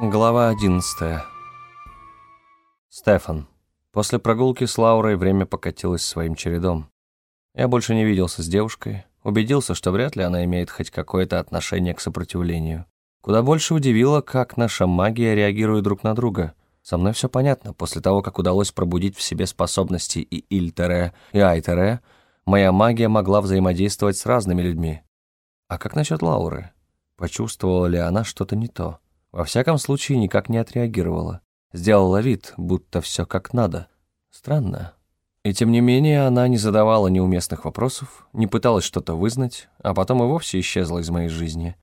Глава 11. Стефан. После прогулки с Лаурой время покатилось своим чередом. Я больше не виделся с девушкой, убедился, что вряд ли она имеет хоть какое-то отношение к сопротивлению. Куда больше удивило, как наша магия реагирует друг на друга. Со мной все понятно. После того, как удалось пробудить в себе способности и Ильтере, и Айтере, моя магия могла взаимодействовать с разными людьми. А как насчет Лауры? Почувствовала ли она что-то не то? Во всяком случае, никак не отреагировала. Сделала вид, будто все как надо. Странно. И тем не менее, она не задавала неуместных вопросов, не пыталась что-то вызнать, а потом и вовсе исчезла из моей жизни.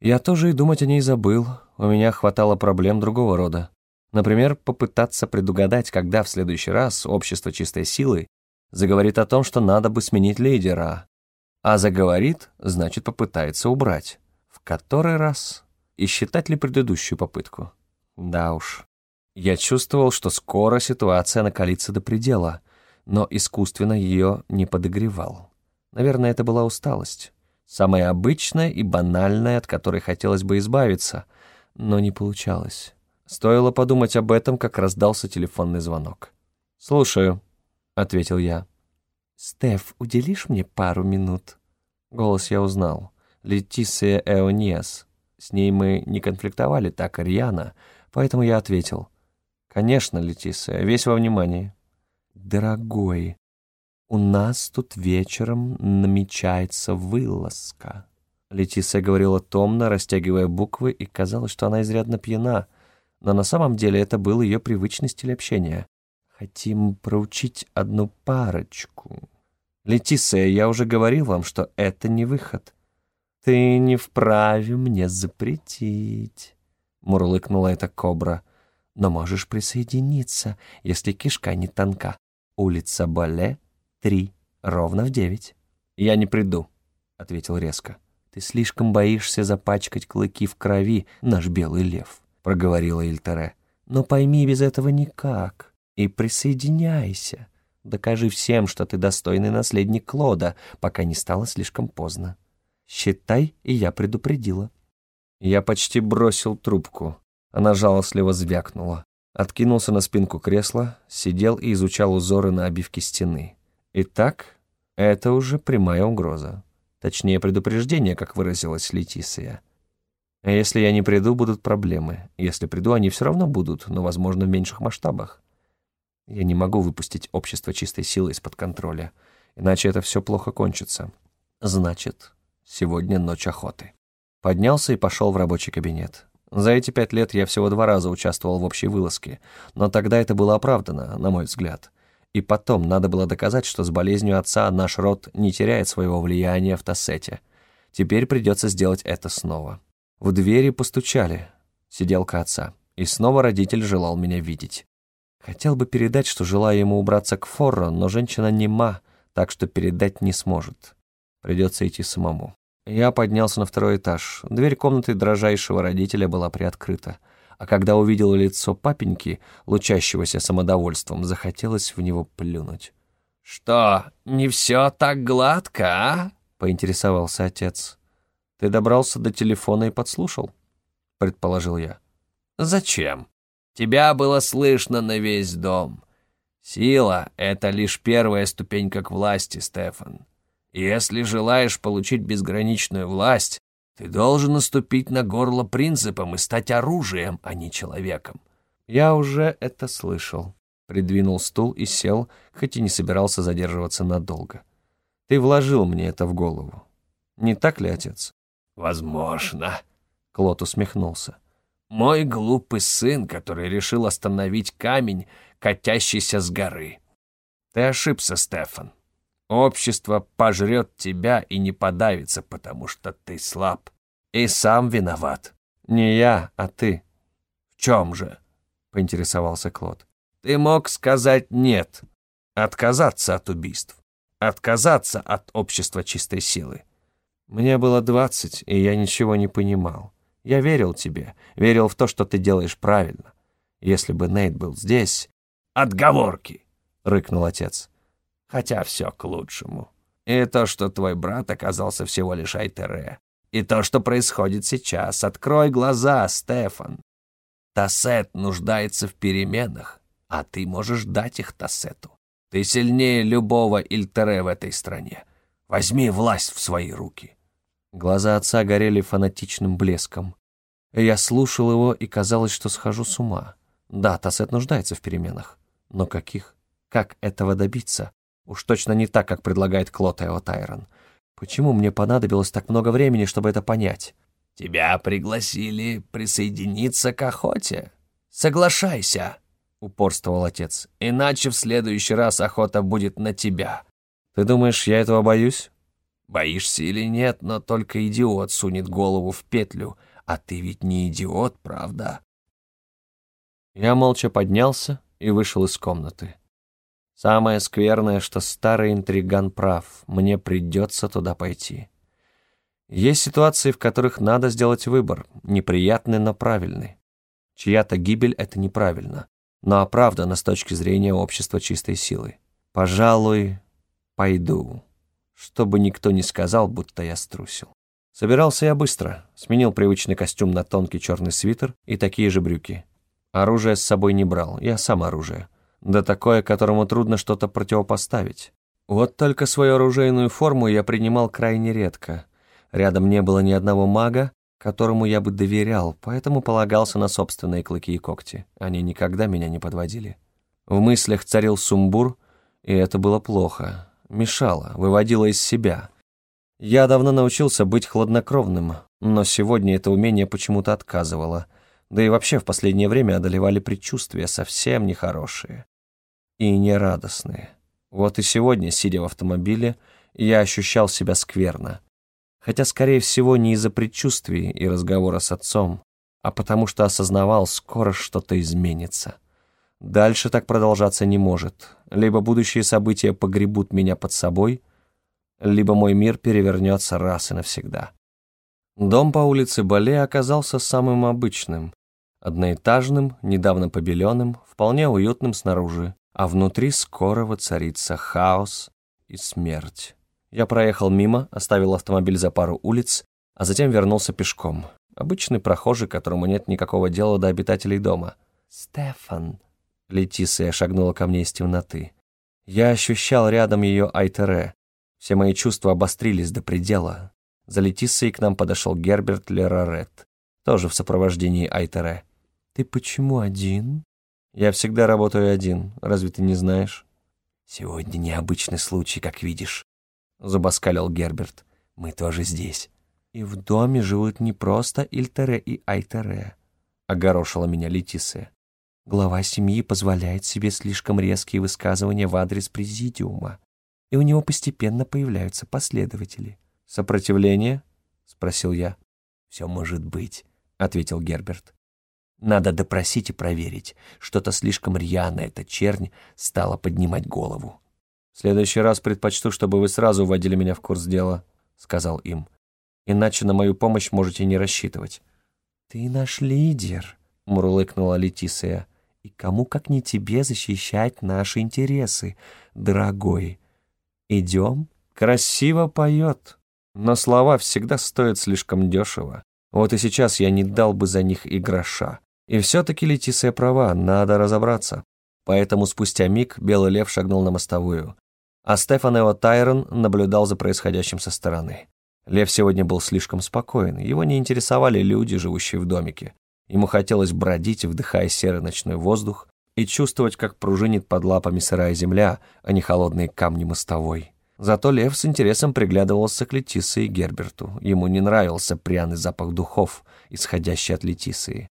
Я тоже и думать о ней забыл, у меня хватало проблем другого рода. Например, попытаться предугадать, когда в следующий раз общество чистой силы заговорит о том, что надо бы сменить лидера. А заговорит, значит, попытается убрать. В который раз? И считать ли предыдущую попытку? Да уж. Я чувствовал, что скоро ситуация накалится до предела, но искусственно ее не подогревал. Наверное, это была усталость. Самая обычная и банальная, от которой хотелось бы избавиться, но не получалось. Стоило подумать об этом, как раздался телефонный звонок. «Слушаю», — ответил я. «Стеф, уделишь мне пару минут?» Голос я узнал. Летисия Эониас. С ней мы не конфликтовали так рьяно, поэтому я ответил. «Конечно, Летисия, весь во внимании». «Дорогой, у нас тут вечером намечается вылазка». Летисия говорила томно, растягивая буквы, и казалось, что она изрядно пьяна, но на самом деле это был ее привычный стиль общения. «Хотим проучить одну парочку». «Летисия, я уже говорил вам, что это не выход». «Ты не вправе мне запретить», — мурлыкнула эта кобра. «Но можешь присоединиться, если кишка не тонка. Улица Боле, три, ровно в девять». «Я не приду», — ответил резко. «Ты слишком боишься запачкать клыки в крови, наш белый лев», — проговорила Ильтере. «Но пойми, без этого никак. И присоединяйся. Докажи всем, что ты достойный наследник Клода, пока не стало слишком поздно. Считай, и я предупредила». Я почти бросил трубку. Она жалостливо звякнула. Откинулся на спинку кресла, сидел и изучал узоры на обивке стены. Итак, это уже прямая угроза. Точнее, предупреждение, как выразилась Летисия. Если я не приду, будут проблемы. Если приду, они все равно будут, но, возможно, в меньших масштабах. Я не могу выпустить общество чистой силы из-под контроля, иначе это все плохо кончится. Значит, сегодня ночь охоты. Поднялся и пошел в рабочий кабинет. За эти пять лет я всего два раза участвовал в общей вылазке, но тогда это было оправдано, на мой взгляд. И потом надо было доказать, что с болезнью отца наш род не теряет своего влияния в Тассете. Теперь придется сделать это снова. В двери постучали. Сиделка отца. И снова родитель желал меня видеть. Хотел бы передать, что желаю ему убраться к Форро, но женщина нема, так что передать не сможет. Придется идти самому. Я поднялся на второй этаж. Дверь комнаты дрожайшего родителя была приоткрыта. А когда увидел лицо папеньки, лучащегося самодовольством, захотелось в него плюнуть. «Что, не все так гладко, а?» — поинтересовался отец. «Ты добрался до телефона и подслушал?» — предположил я. «Зачем?» Тебя было слышно на весь дом. Сила — это лишь первая ступенька к власти, Стефан. Если желаешь получить безграничную власть, ты должен наступить на горло принципом и стать оружием, а не человеком. Я уже это слышал. Придвинул стул и сел, хоть и не собирался задерживаться надолго. Ты вложил мне это в голову. Не так ли, отец? Возможно. Клод усмехнулся. Мой глупый сын, который решил остановить камень, катящийся с горы. Ты ошибся, Стефан. Общество пожрет тебя и не подавится, потому что ты слаб. И сам виноват. Не я, а ты. В чем же? Поинтересовался Клод. Ты мог сказать «нет», отказаться от убийств, отказаться от общества чистой силы. Мне было двадцать, и я ничего не понимал. Я верил тебе, верил в то, что ты делаешь правильно. Если бы Нейт был здесь... «Отговорки!» — рыкнул отец. «Хотя все к лучшему. И то, что твой брат оказался всего лишь Айтере. И то, что происходит сейчас. Открой глаза, Стефан. Тассет нуждается в переменах, а ты можешь дать их Тассету. Ты сильнее любого Ильтере в этой стране. Возьми власть в свои руки». Глаза отца горели фанатичным блеском. Я слушал его, и казалось, что схожу с ума. Да, Тассет нуждается в переменах. Но каких? Как этого добиться? Уж точно не так, как предлагает Клотео Тайрон. Почему мне понадобилось так много времени, чтобы это понять? «Тебя пригласили присоединиться к охоте. Соглашайся!» — упорствовал отец. «Иначе в следующий раз охота будет на тебя». «Ты думаешь, я этого боюсь?» «Боишься или нет, но только идиот сунет голову в петлю, а ты ведь не идиот, правда?» Я молча поднялся и вышел из комнаты. Самое скверное, что старый интриган прав, мне придется туда пойти. Есть ситуации, в которых надо сделать выбор, неприятный, но правильный. Чья-то гибель — это неправильно но оправдано с точки зрения общества чистой силы. Пожалуй, пойду, чтобы никто не сказал, будто я струсил. Собирался я быстро, сменил привычный костюм на тонкий черный свитер и такие же брюки. Оружие с собой не брал, я сам оружие. Да такое, которому трудно что-то противопоставить. Вот только свою оружейную форму я принимал крайне редко. Рядом не было ни одного мага, которому я бы доверял, поэтому полагался на собственные клыки и когти. Они никогда меня не подводили. В мыслях царил сумбур, и это было плохо. Мешало, выводило из себя. Я давно научился быть хладнокровным, но сегодня это умение почему-то отказывало. Да и вообще в последнее время одолевали предчувствия совсем нехорошие и нерадостные. Вот и сегодня, сидя в автомобиле, я ощущал себя скверно хотя, скорее всего, не из-за предчувствий и разговора с отцом, а потому что осознавал, скоро что-то изменится. Дальше так продолжаться не может. Либо будущие события погребут меня под собой, либо мой мир перевернется раз и навсегда. Дом по улице Бале оказался самым обычным, одноэтажным, недавно побеленным, вполне уютным снаружи, а внутри скоро воцарится хаос и смерть. Я проехал мимо, оставил автомобиль за пару улиц, а затем вернулся пешком. Обычный прохожий, которому нет никакого дела до обитателей дома. «Стефан!» Летисия шагнула ко мне из темноты. Я ощущал рядом ее Айтере. Все мои чувства обострились до предела. За Летиссией к нам подошел Герберт Лерарет, тоже в сопровождении Айтере. «Ты почему один?» «Я всегда работаю один, разве ты не знаешь?» «Сегодня необычный случай, как видишь. — забаскалил Герберт. «Мы тоже здесь. И в доме живут не просто Ильтере и Айтере», — огорошила меня Летисия. «Глава семьи позволяет себе слишком резкие высказывания в адрес президиума, и у него постепенно появляются последователи». «Сопротивление?» — спросил я. «Все может быть», — ответил Герберт. «Надо допросить и проверить. Что-то слишком рьяно эта чернь стала поднимать голову». «В следующий раз предпочту, чтобы вы сразу вводили меня в курс дела», — сказал им. «Иначе на мою помощь можете не рассчитывать». «Ты наш лидер», — мурлыкнула Летисия. «И кому, как не тебе, защищать наши интересы, дорогой? Идем?» «Красиво поет, но слова всегда стоят слишком дешево. Вот и сейчас я не дал бы за них и гроша. И все-таки Летисия права, надо разобраться». Поэтому спустя миг Белый Лев шагнул на мостовую а Стефанео Тайрон наблюдал за происходящим со стороны. Лев сегодня был слишком спокоен, его не интересовали люди, живущие в домике. Ему хотелось бродить, вдыхая серый ночной воздух, и чувствовать, как пружинит под лапами сырая земля, а не холодные камни мостовой. Зато Лев с интересом приглядывался к Летисии и Герберту. Ему не нравился пряный запах духов, исходящий от Летисии.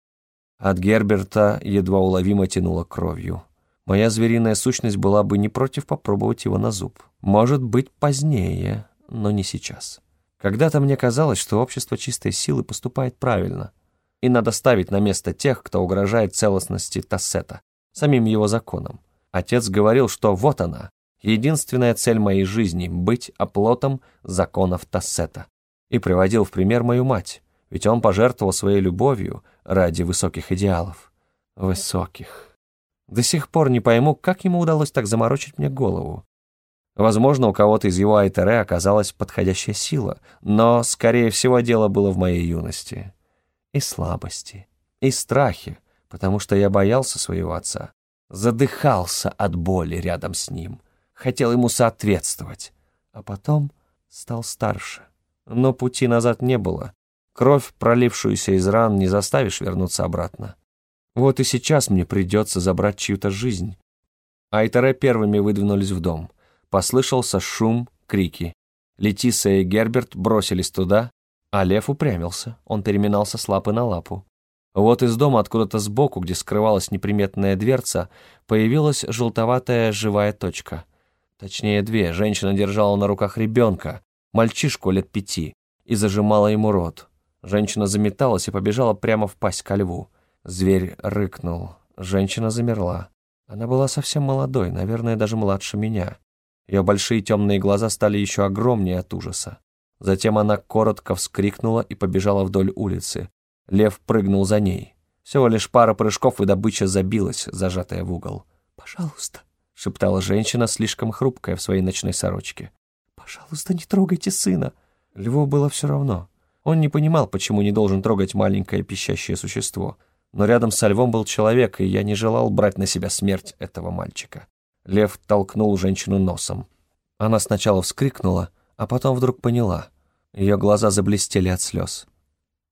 От Герберта едва уловимо тянуло кровью моя звериная сущность была бы не против попробовать его на зуб. Может быть, позднее, но не сейчас. Когда-то мне казалось, что общество чистой силы поступает правильно, и надо ставить на место тех, кто угрожает целостности Тассета, самим его законам. Отец говорил, что вот она, единственная цель моей жизни — быть оплотом законов Тассета, и приводил в пример мою мать, ведь он пожертвовал своей любовью ради высоких идеалов. Высоких. До сих пор не пойму, как ему удалось так заморочить мне голову. Возможно, у кого-то из его Айтере оказалась подходящая сила, но, скорее всего, дело было в моей юности. И слабости, и страхе, потому что я боялся своего отца. Задыхался от боли рядом с ним. Хотел ему соответствовать. А потом стал старше. Но пути назад не было. Кровь, пролившуюся из ран, не заставишь вернуться обратно. Вот и сейчас мне придется забрать чью-то жизнь. Айтере первыми выдвинулись в дом. Послышался шум, крики. Летиса и Герберт бросились туда, а лев упрямился. Он переминался с лапы на лапу. Вот из дома откуда-то сбоку, где скрывалась неприметная дверца, появилась желтоватая живая точка. Точнее, две. Женщина держала на руках ребенка, мальчишку лет пяти, и зажимала ему рот. Женщина заметалась и побежала прямо в пасть ко льву. Зверь рыкнул. Женщина замерла. Она была совсем молодой, наверное, даже младше меня. Ее большие темные глаза стали еще огромнее от ужаса. Затем она коротко вскрикнула и побежала вдоль улицы. Лев прыгнул за ней. Всего лишь пара прыжков, и добыча забилась, зажатая в угол. «Пожалуйста», — шептала женщина, слишком хрупкая в своей ночной сорочке. «Пожалуйста, не трогайте сына». Льву было все равно. Он не понимал, почему не должен трогать маленькое пищащее существо. Но рядом со львом был человек, и я не желал брать на себя смерть этого мальчика. Лев толкнул женщину носом. Она сначала вскрикнула, а потом вдруг поняла. Ее глаза заблестели от слез.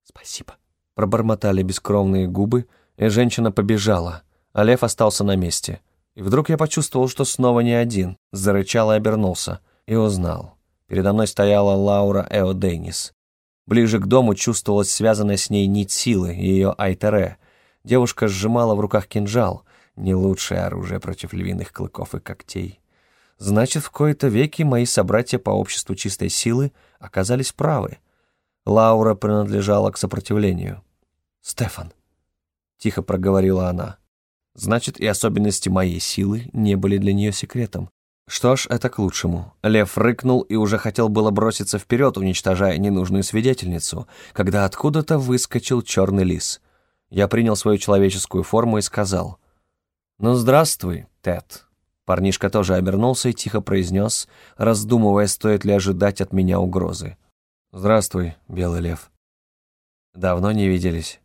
«Спасибо», — пробормотали бескровные губы, и женщина побежала, а лев остался на месте. И вдруг я почувствовал, что снова не один, зарычал и обернулся, и узнал. Передо мной стояла Лаура Эо Деннис. Ближе к дому чувствовалась связанная с ней нить силы, ее Айтере. Девушка сжимала в руках кинжал, не лучшее оружие против львиных клыков и когтей. Значит, в кои-то веки мои собратья по обществу чистой силы оказались правы. Лаура принадлежала к сопротивлению. «Стефан», — тихо проговорила она, — «значит, и особенности моей силы не были для нее секретом. Что ж, это к лучшему. Лев рыкнул и уже хотел было броситься вперед, уничтожая ненужную свидетельницу, когда откуда-то выскочил черный лис. Я принял свою человеческую форму и сказал, «Ну, здравствуй, Тед». Парнишка тоже обернулся и тихо произнес, раздумывая, стоит ли ожидать от меня угрозы. «Здравствуй, Белый Лев». «Давно не виделись.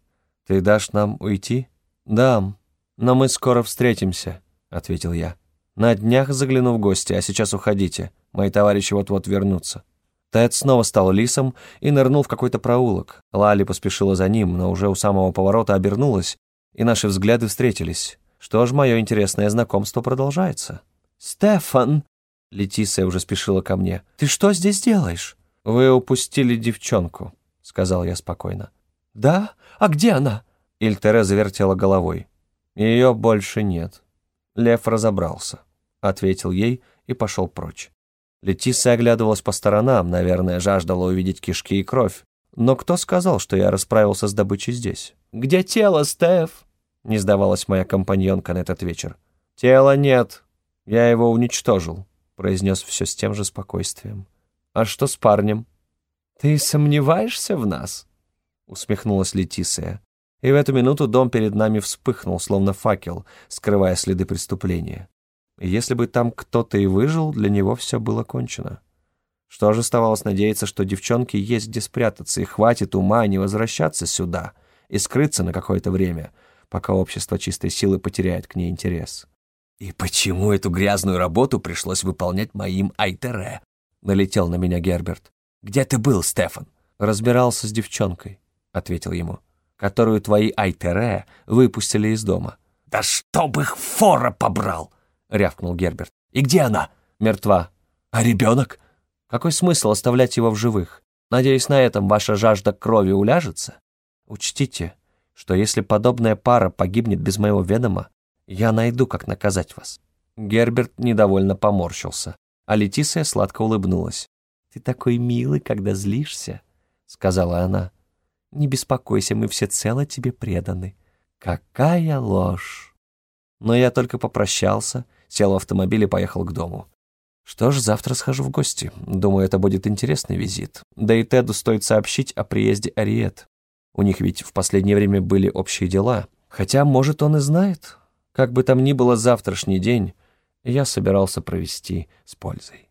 Ты дашь нам уйти?» «Дам, но мы скоро встретимся», — ответил я. «На днях загляну в гости, а сейчас уходите. Мои товарищи вот-вот вернутся». Тед снова стал лисом и нырнул в какой-то проулок. Лали поспешила за ним, но уже у самого поворота обернулась, и наши взгляды встретились. Что ж, мое интересное знакомство продолжается. «Стефан!» Летисия уже спешила ко мне. «Ты что здесь делаешь?» «Вы упустили девчонку», — сказал я спокойно. «Да? А где она?» Ильтере завертела головой. «Ее больше нет». Лев разобрался, ответил ей и пошел прочь. Летисия оглядывалась по сторонам, наверное, жаждала увидеть кишки и кровь. Но кто сказал, что я расправился с добычей здесь? «Где тело, Стеф?» не сдавалась моя компаньонка на этот вечер. «Тела нет, я его уничтожил», — произнес все с тем же спокойствием. «А что с парнем?» «Ты сомневаешься в нас?» — усмехнулась Летисия. И в эту минуту дом перед нами вспыхнул, словно факел, скрывая следы преступления. Если бы там кто-то и выжил, для него все было кончено. Что же оставалось надеяться, что девчонке есть где спрятаться, и хватит ума не возвращаться сюда и скрыться на какое-то время — пока общество чистой силы потеряет к ней интерес. «И почему эту грязную работу пришлось выполнять моим Айтере?» — налетел на меня Герберт. «Где ты был, Стефан?» «Разбирался с девчонкой», — ответил ему, «которую твои Айтере выпустили из дома». «Да чтоб их фора побрал!» — рявкнул Герберт. «И где она?» «Мертва». «А ребенок?» «Какой смысл оставлять его в живых? Надеюсь, на этом ваша жажда крови уляжется? Учтите, что если подобная пара погибнет без моего ведома, я найду, как наказать вас». Герберт недовольно поморщился, а Летисия сладко улыбнулась. «Ты такой милый, когда злишься», — сказала она. «Не беспокойся, мы всецело тебе преданы». «Какая ложь!» Но я только попрощался, сел в автомобиль и поехал к дому. Что ж, завтра схожу в гости. Думаю, это будет интересный визит. Да и Теду стоит сообщить о приезде Ариет. У них ведь в последнее время были общие дела. Хотя, может, он и знает. Как бы там ни было завтрашний день, я собирался провести с пользой.